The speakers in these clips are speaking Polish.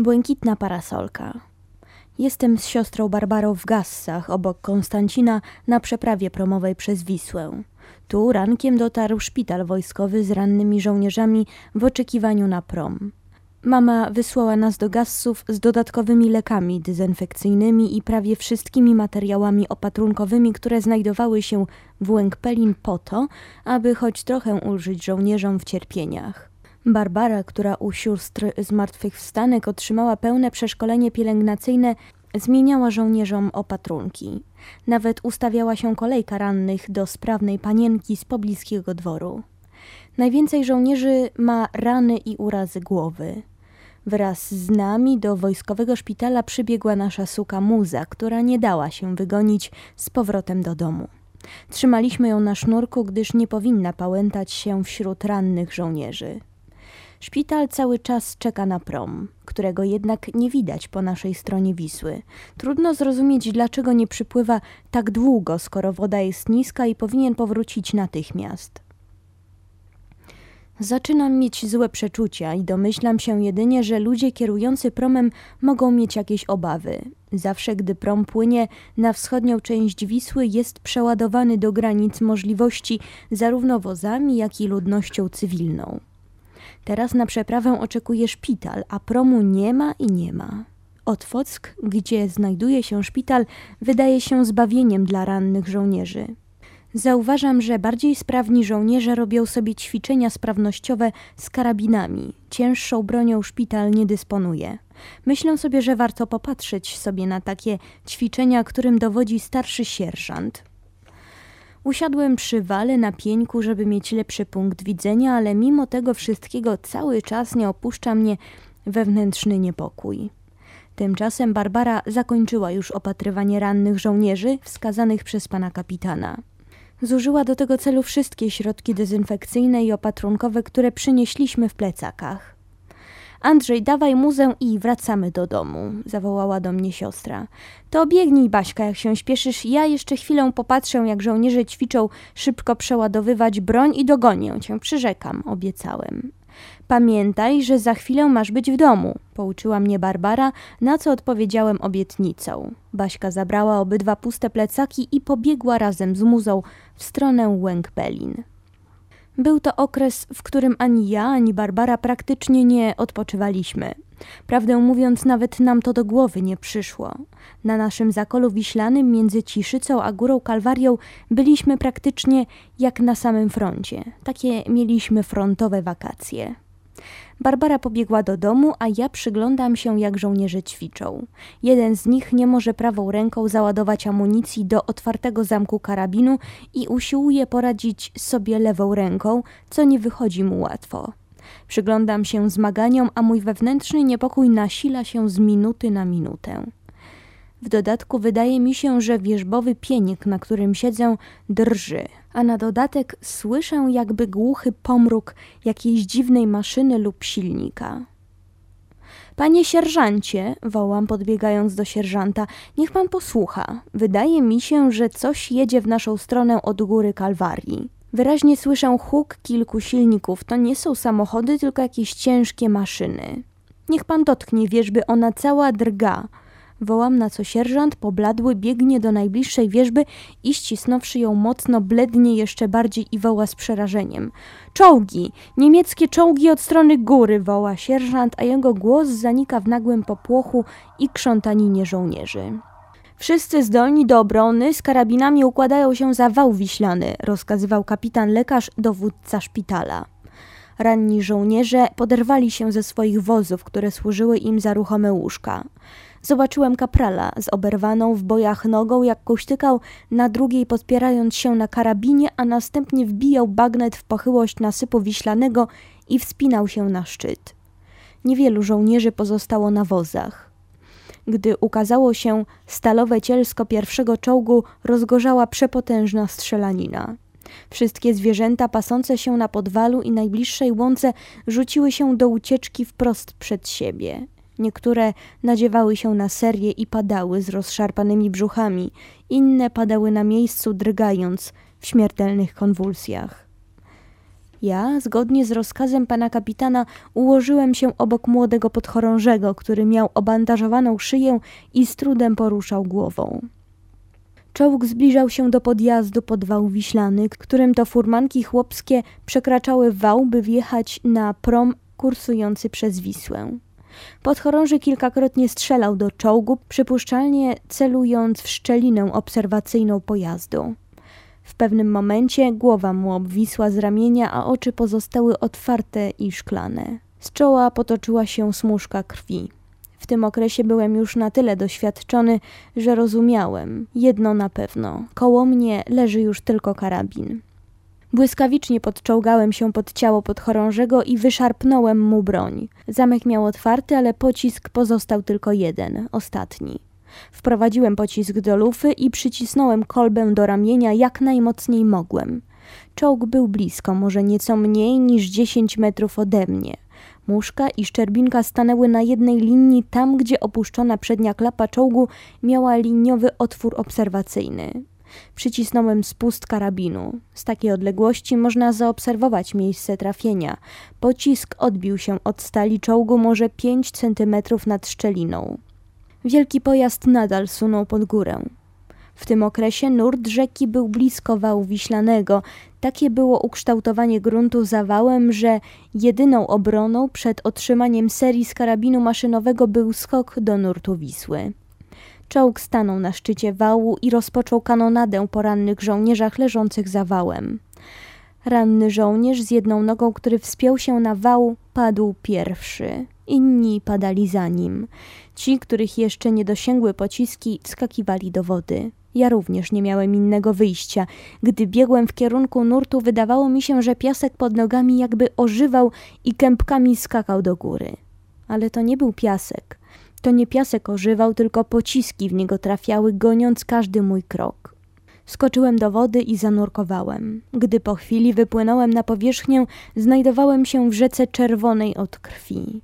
Błękitna parasolka. Jestem z siostrą Barbarą w Gassach, obok Konstancina, na przeprawie promowej przez Wisłę. Tu rankiem dotarł szpital wojskowy z rannymi żołnierzami w oczekiwaniu na prom. Mama wysłała nas do Gassów z dodatkowymi lekami dezynfekcyjnymi i prawie wszystkimi materiałami opatrunkowymi, które znajdowały się w Łękpelin po to, aby choć trochę ulżyć żołnierzom w cierpieniach. Barbara, która u sióstr zmartwychwstanek otrzymała pełne przeszkolenie pielęgnacyjne, zmieniała żołnierzom opatrunki. Nawet ustawiała się kolejka rannych do sprawnej panienki z pobliskiego dworu. Najwięcej żołnierzy ma rany i urazy głowy. Wraz z nami do wojskowego szpitala przybiegła nasza suka Muza, która nie dała się wygonić z powrotem do domu. Trzymaliśmy ją na sznurku, gdyż nie powinna pałętać się wśród rannych żołnierzy. Szpital cały czas czeka na prom, którego jednak nie widać po naszej stronie Wisły. Trudno zrozumieć, dlaczego nie przypływa tak długo, skoro woda jest niska i powinien powrócić natychmiast. Zaczynam mieć złe przeczucia i domyślam się jedynie, że ludzie kierujący promem mogą mieć jakieś obawy. Zawsze, gdy prom płynie na wschodnią część Wisły, jest przeładowany do granic możliwości zarówno wozami, jak i ludnością cywilną. Teraz na przeprawę oczekuje szpital, a promu nie ma i nie ma. Otwock, gdzie znajduje się szpital, wydaje się zbawieniem dla rannych żołnierzy. Zauważam, że bardziej sprawni żołnierze robią sobie ćwiczenia sprawnościowe z karabinami. Cięższą bronią szpital nie dysponuje. Myślę sobie, że warto popatrzeć sobie na takie ćwiczenia, którym dowodzi starszy sierżant. Usiadłem przy wale na pieńku, żeby mieć lepszy punkt widzenia, ale mimo tego wszystkiego cały czas nie opuszcza mnie wewnętrzny niepokój. Tymczasem Barbara zakończyła już opatrywanie rannych żołnierzy wskazanych przez pana kapitana. Zużyła do tego celu wszystkie środki dezynfekcyjne i opatrunkowe, które przynieśliśmy w plecakach. Andrzej, dawaj muzę i wracamy do domu, zawołała do mnie siostra. To biegnij, Baśka, jak się śpieszysz. Ja jeszcze chwilę popatrzę, jak żołnierze ćwiczą szybko przeładowywać broń i dogonię cię, przyrzekam, obiecałem. Pamiętaj, że za chwilę masz być w domu, pouczyła mnie Barbara, na co odpowiedziałem obietnicą. Baśka zabrała obydwa puste plecaki i pobiegła razem z muzą w stronę Łęk-Pelin. Był to okres, w którym ani ja, ani Barbara praktycznie nie odpoczywaliśmy. Prawdę mówiąc, nawet nam to do głowy nie przyszło. Na naszym zakolu wiślanym między Ciszycą a Górą Kalwarią byliśmy praktycznie jak na samym froncie. Takie mieliśmy frontowe wakacje. Barbara pobiegła do domu, a ja przyglądam się, jak żołnierze ćwiczą. Jeden z nich nie może prawą ręką załadować amunicji do otwartego zamku karabinu i usiłuje poradzić sobie lewą ręką, co nie wychodzi mu łatwo. Przyglądam się zmaganiom, a mój wewnętrzny niepokój nasila się z minuty na minutę. W dodatku wydaje mi się, że wierzbowy pienik, na którym siedzę, drży, a na dodatek słyszę jakby głuchy pomruk jakiejś dziwnej maszyny lub silnika. Panie sierżancie, wołam podbiegając do sierżanta, niech pan posłucha. Wydaje mi się, że coś jedzie w naszą stronę od góry Kalwarii. Wyraźnie słyszę huk kilku silników. To nie są samochody, tylko jakieś ciężkie maszyny. Niech pan dotknie wierzby, ona cała drga. Wołam, na co sierżant pobladły biegnie do najbliższej wieżby i ścisnąwszy ją mocno, blednie jeszcze bardziej i woła z przerażeniem. Czołgi! Niemieckie czołgi od strony góry! woła sierżant, a jego głos zanika w nagłym popłochu i krzątaninie żołnierzy. Wszyscy zdolni do obrony z karabinami układają się za wał wiślany, rozkazywał kapitan lekarz, dowódca szpitala. Ranni żołnierze poderwali się ze swoich wozów, które służyły im za ruchome łóżka. Zobaczyłem kaprala z oberwaną w bojach nogą, jak kuśtykał na drugiej podpierając się na karabinie, a następnie wbijał bagnet w pochyłość nasypu wiślanego i wspinał się na szczyt. Niewielu żołnierzy pozostało na wozach. Gdy ukazało się stalowe cielsko pierwszego czołgu, rozgorzała przepotężna strzelanina. Wszystkie zwierzęta pasące się na podwalu i najbliższej łące rzuciły się do ucieczki wprost przed siebie. Niektóre nadziewały się na serię i padały z rozszarpanymi brzuchami, inne padały na miejscu, drgając w śmiertelnych konwulsjach. Ja, zgodnie z rozkazem pana kapitana, ułożyłem się obok młodego podchorążego, który miał obandażowaną szyję i z trudem poruszał głową. Czołg zbliżał się do podjazdu pod wał wiślany, którym to furmanki chłopskie przekraczały wał, by wjechać na prom kursujący przez Wisłę. Podchorąży kilkakrotnie strzelał do czołgu, przypuszczalnie celując w szczelinę obserwacyjną pojazdu. W pewnym momencie głowa mu obwisła z ramienia, a oczy pozostały otwarte i szklane. Z czoła potoczyła się smuszka krwi. W tym okresie byłem już na tyle doświadczony, że rozumiałem jedno na pewno: koło mnie leży już tylko karabin. Błyskawicznie podczołgałem się pod ciało podchorążego i wyszarpnąłem mu broń. Zamek miał otwarty, ale pocisk pozostał tylko jeden, ostatni. Wprowadziłem pocisk do lufy i przycisnąłem kolbę do ramienia jak najmocniej mogłem. Czołg był blisko, może nieco mniej niż dziesięć metrów ode mnie. Muszka i Szczerbinka stanęły na jednej linii tam, gdzie opuszczona przednia klapa czołgu miała liniowy otwór obserwacyjny. Przycisnąłem spust karabinu. Z takiej odległości można zaobserwować miejsce trafienia. Pocisk odbił się od stali czołgu może pięć centymetrów nad szczeliną. Wielki pojazd nadal sunął pod górę. W tym okresie nurt rzeki był blisko wału wiślanego. Takie było ukształtowanie gruntu zawałem, że jedyną obroną przed otrzymaniem serii z karabinu maszynowego był skok do nurtu Wisły. Czołg stanął na szczycie wału i rozpoczął kanonadę po rannych żołnierzach leżących za wałem. Ranny żołnierz z jedną nogą, który wspiął się na wał, padł pierwszy. Inni padali za nim. Ci, których jeszcze nie dosięgły pociski, skakiwali do wody. Ja również nie miałem innego wyjścia. Gdy biegłem w kierunku nurtu, wydawało mi się, że piasek pod nogami jakby ożywał i kępkami skakał do góry. Ale to nie był piasek. To nie piasek ożywał, tylko pociski w niego trafiały, goniąc każdy mój krok. Skoczyłem do wody i zanurkowałem. Gdy po chwili wypłynąłem na powierzchnię, znajdowałem się w rzece czerwonej od krwi.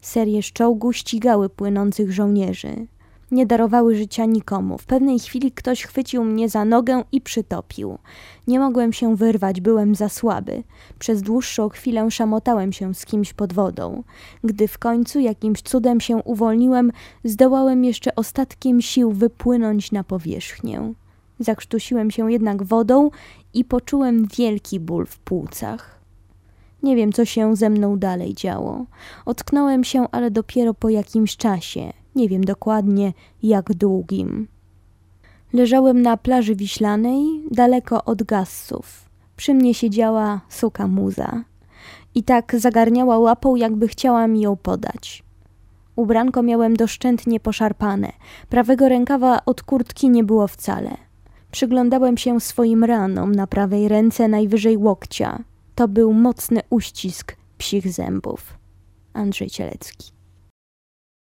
Serie z czołgu ścigały płynących żołnierzy. Nie darowały życia nikomu. W pewnej chwili ktoś chwycił mnie za nogę i przytopił. Nie mogłem się wyrwać, byłem za słaby. Przez dłuższą chwilę szamotałem się z kimś pod wodą. Gdy w końcu jakimś cudem się uwolniłem, zdołałem jeszcze ostatkiem sił wypłynąć na powierzchnię. Zakrztusiłem się jednak wodą i poczułem wielki ból w płucach. Nie wiem, co się ze mną dalej działo. Ocknąłem się, ale dopiero po jakimś czasie. Nie wiem dokładnie, jak długim. Leżałem na plaży wiślanej, daleko od gassów. Przy mnie siedziała suka muza. I tak zagarniała łapą, jakby chciała mi ją podać. Ubranko miałem doszczętnie poszarpane. Prawego rękawa od kurtki nie było wcale. Przyglądałem się swoim ranom na prawej ręce najwyżej łokcia. To był mocny uścisk psich zębów. Andrzej Cielecki.